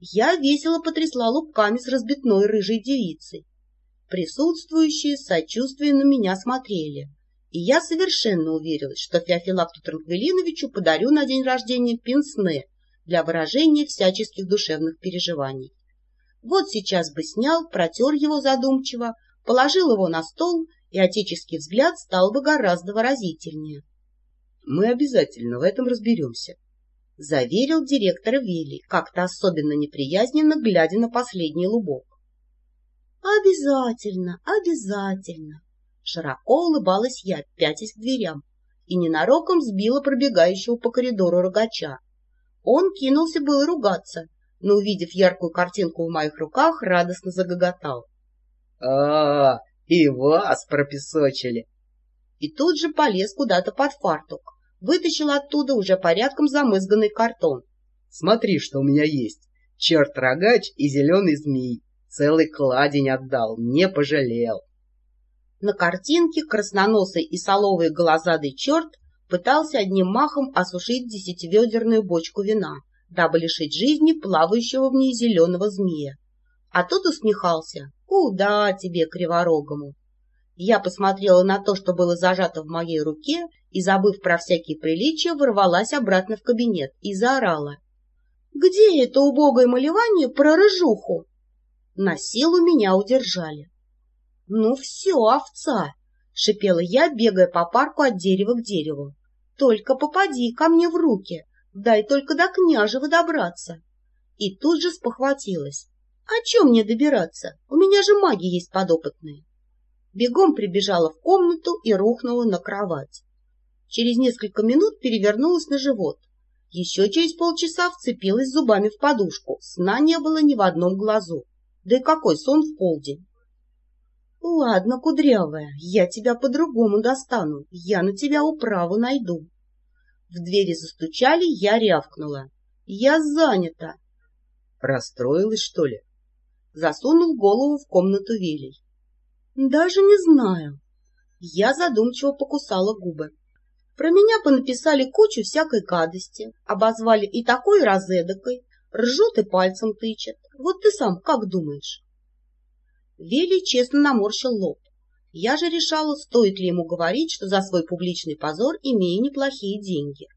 Я весело потрясла лупками с разбитной рыжей девицей. Присутствующие с сочувствием на меня смотрели, и я совершенно уверилась, что Феофилакту Транквилиновичу подарю на день рождения пенсне для выражения всяческих душевных переживаний. Вот сейчас бы снял, протер его задумчиво, положил его на стол, и отеческий взгляд стал бы гораздо выразительнее. — Мы обязательно в этом разберемся, — заверил директор Вилли, как-то особенно неприязненно, глядя на последний лубок. — Обязательно, обязательно! Широко улыбалась я, пятясь к дверям, и ненароком сбила пробегающего по коридору рогача. Он кинулся было ругаться, но, увидев яркую картинку в моих руках, радостно загоготал. а, -а, и вас пропесочили! И тут же полез куда-то под фартук, вытащил оттуда уже порядком замызганный картон. Смотри, что у меня есть. Черт-рогач и зеленый змей. Целый кладень отдал, не пожалел. На картинке красноносый и соловый глазадый черт пытался одним махом осушить десятиведерную бочку вина дабы лишить жизни плавающего в ней зеленого змея. А тот усмехался. «Куда тебе, криворогому?» Я посмотрела на то, что было зажато в моей руке, и, забыв про всякие приличия, ворвалась обратно в кабинет и заорала. «Где это убогое малевание про рыжуху?» На силу меня удержали. «Ну все, овца!» — шипела я, бегая по парку от дерева к дереву. «Только попади ко мне в руки!» Дай только до княжего добраться. И тут же спохватилась. А чем мне добираться? У меня же маги есть подопытные. Бегом прибежала в комнату и рухнула на кровать. Через несколько минут перевернулась на живот. Еще через полчаса вцепилась зубами в подушку. Сна не было ни в одном глазу. Да и какой сон в полдень. Ладно, кудрявая, я тебя по-другому достану. Я на тебя управу найду. В двери застучали, я рявкнула. «Я занята!» «Расстроилась, что ли?» Засунул голову в комнату Велий. «Даже не знаю». Я задумчиво покусала губы. Про меня понаписали кучу всякой гадости, обозвали и такой разэдакой, ржут и пальцем тычет. Вот ты сам как думаешь? Велий честно наморщил лоб. Я же решала, стоит ли ему говорить, что за свой публичный позор имею неплохие деньги.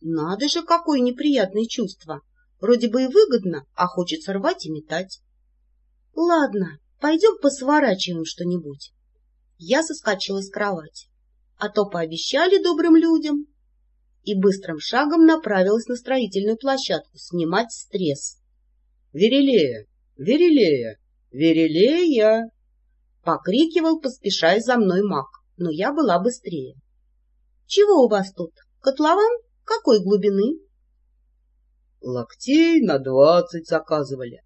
Надо же, какое неприятное чувство. Вроде бы и выгодно, а хочется рвать и метать. Ладно, пойдем посворачиваем что-нибудь. Я соскочила с кровати. А то пообещали добрым людям. И быстрым шагом направилась на строительную площадку снимать стресс. «Верелея! Верелея! Верелея!» Покрикивал, поспешая за мной маг, но я была быстрее. — Чего у вас тут? Котлован? Какой глубины? — Локтей на двадцать заказывали.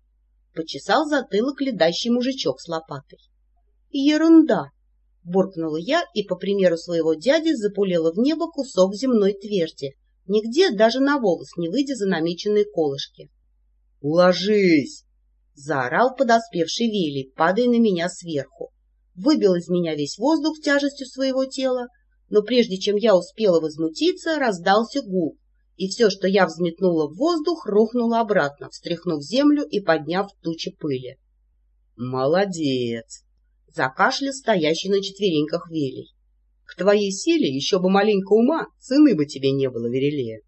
Почесал затылок ледащий мужичок с лопатой. — Ерунда! — буркнула я и, по примеру своего дяди, запулила в небо кусок земной тверди, нигде даже на волос не выйдя за намеченные колышки. — Ложись! Заорал подоспевший Вилли, падая на меня сверху. Выбил из меня весь воздух тяжестью своего тела, но прежде чем я успела возмутиться, раздался гул, и все, что я взметнула в воздух, рухнуло обратно, встряхнув землю и подняв тучи пыли. «Молодец!» — закашлял стоящий на четвереньках Велий. «К твоей силе еще бы маленько ума, цены бы тебе не было, Верелея!»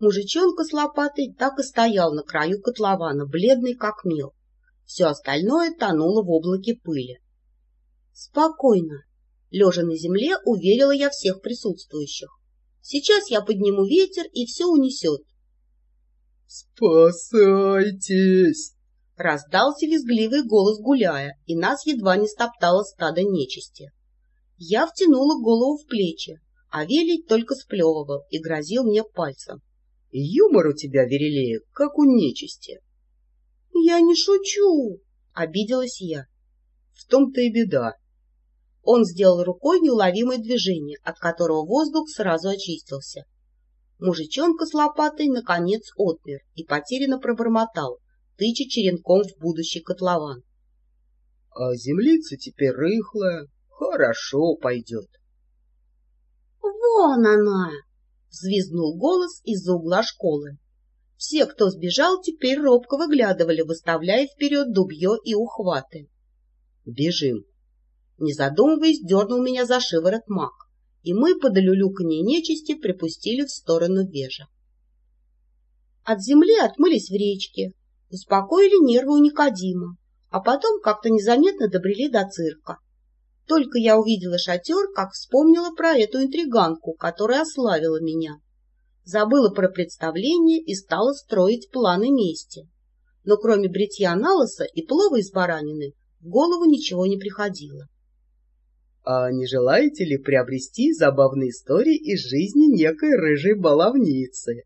Мужичонка с лопатой так и стоял на краю котлована, бледный как мел. Все остальное тонуло в облаке пыли. Спокойно. Лежа на земле, уверила я всех присутствующих. Сейчас я подниму ветер, и все унесет. «Спасайтесь!» Раздался визгливый голос гуляя, и нас едва не стоптало стадо нечисти. Я втянула голову в плечи, а Велий только сплевывал и грозил мне пальцем. Юмор у тебя, Верелея, как у нечисти. — Я не шучу, — обиделась я. — В том-то и беда. Он сделал рукой неуловимое движение, от которого воздух сразу очистился. Мужичонка с лопатой, наконец, отмер и потерянно пробормотал, тыча черенком в будущий котлован. — А землица теперь рыхлая, хорошо пойдет. — Вон она! — взвизгнул голос из-за угла школы. Все, кто сбежал, теперь робко выглядывали, выставляя вперед дубье и ухваты. «Бежим!» Не задумываясь, дернул меня за шиворот маг, и мы под люлюканье нечисти припустили в сторону вежа. От земли отмылись в речке, успокоили нервы у Никодима, а потом как-то незаметно добрели до цирка. Только я увидела шатер, как вспомнила про эту интриганку, которая ославила меня. Забыла про представление и стала строить планы мести. Но кроме бритья на лысо и плова из баранины в голову ничего не приходило. — А не желаете ли приобрести забавные истории из жизни некой рыжей баловницы?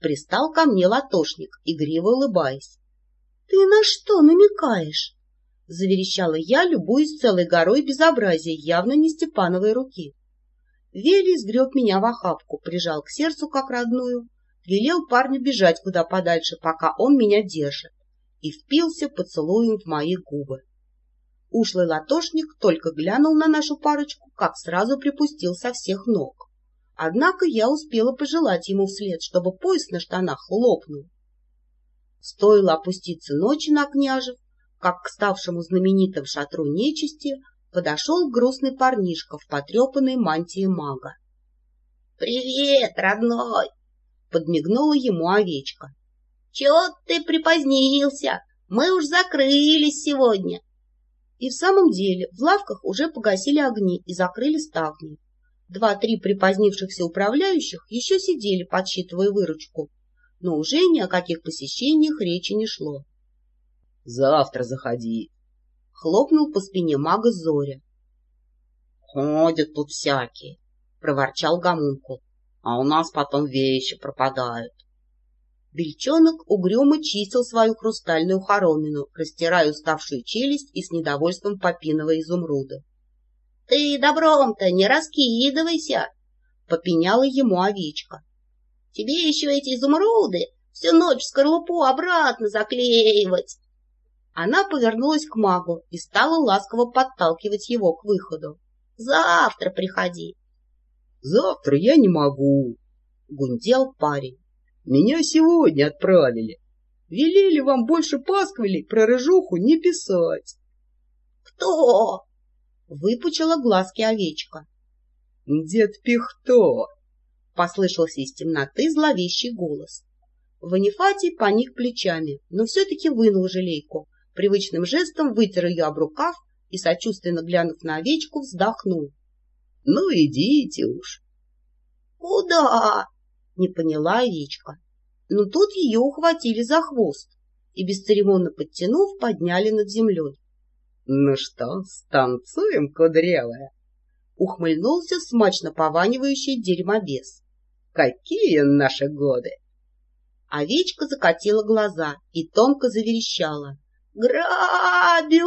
Пристал ко мне латошник, игриво улыбаясь. — Ты на что намекаешь? — заверещала я, любуясь целой горой безобразия, явно не Степановой руки. Вели сгреб меня в охапку, прижал к сердцу как родную, велел парню бежать куда подальше, пока он меня держит, и впился поцелуем в мои губы. Ушлый латошник только глянул на нашу парочку, как сразу припустил со всех ног. Однако я успела пожелать ему вслед, чтобы пояс на штанах лопнул. Стоило опуститься ночи на княжев, как к ставшему знаменитым шатру нечисти подошел грустный парнишка в потрепанной мантии мага. — Привет, родной! — подмигнула ему овечка. — Чего ты припозднился? Мы уж закрылись сегодня. И в самом деле в лавках уже погасили огни и закрыли ставни. Два-три припозднившихся управляющих еще сидели, подсчитывая выручку, но уже ни о каких посещениях речи не шло. — Завтра заходи, — хлопнул по спине мага Зоря. — Ходят тут всякие, — проворчал гомункул, — а у нас потом вещи пропадают. Бельчонок угрюмо чистил свою хрустальную хоромину, растирая уставшую челюсть и с недовольством попиновая изумруда. — Ты добром-то не раскидывайся! — попеняла ему овечка. — Тебе еще эти изумруды всю ночь скорлупу обратно заклеивать. Она повернулась к магу и стала ласково подталкивать его к выходу. — Завтра приходи. — Завтра я не могу, — гундел парень. — Меня сегодня отправили. Велели вам больше пасквилей про рыжуху не писать. — Кто? Выпучила глазки овечка. — Дед Пихто! — послышался из темноты зловещий голос. Ванифатий поник плечами, но все-таки вынул желейку, привычным жестом вытер ее об рукав и, сочувственно глянув на овечку, вздохнул. — Ну, идите уж. — Куда? — не поняла овечка. Но тут ее ухватили за хвост и, бесцеремонно подтянув, подняли над землей. Ну что, станцуем, кудрявая? Ухмыльнулся смачно пованивающий дерьмобес. Какие наши годы! Овечка закатила глаза и тонко заверещала. «Грабят!»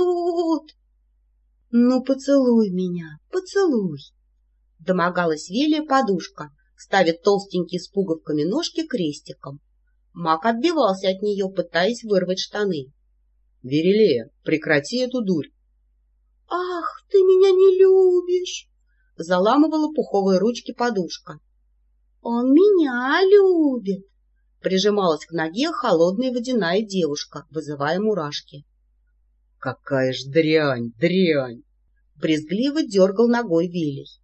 «Ну, поцелуй меня, поцелуй!» Домогалась Велия подушка, ставит толстенькие с пуговками ножки крестиком. Мак отбивался от нее, пытаясь вырвать штаны. — Верелея, прекрати эту дурь. — Ах, ты меня не любишь! — заламывала пуховые ручки подушка. — Он меня любит! — прижималась к ноге холодная водяная девушка, вызывая мурашки. — Какая ж дрянь, дрянь! — брезгливо дергал ногой Велий. —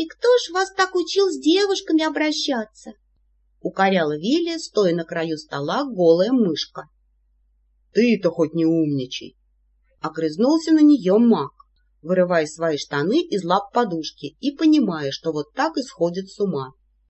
И кто ж вас так учил с девушками обращаться? — укоряла Вилия, стоя на краю стола голая мышка. Ты-то хоть не умничай. Огрызнулся на нее маг, вырывая свои штаны из лап подушки и понимая, что вот так исходит с ума.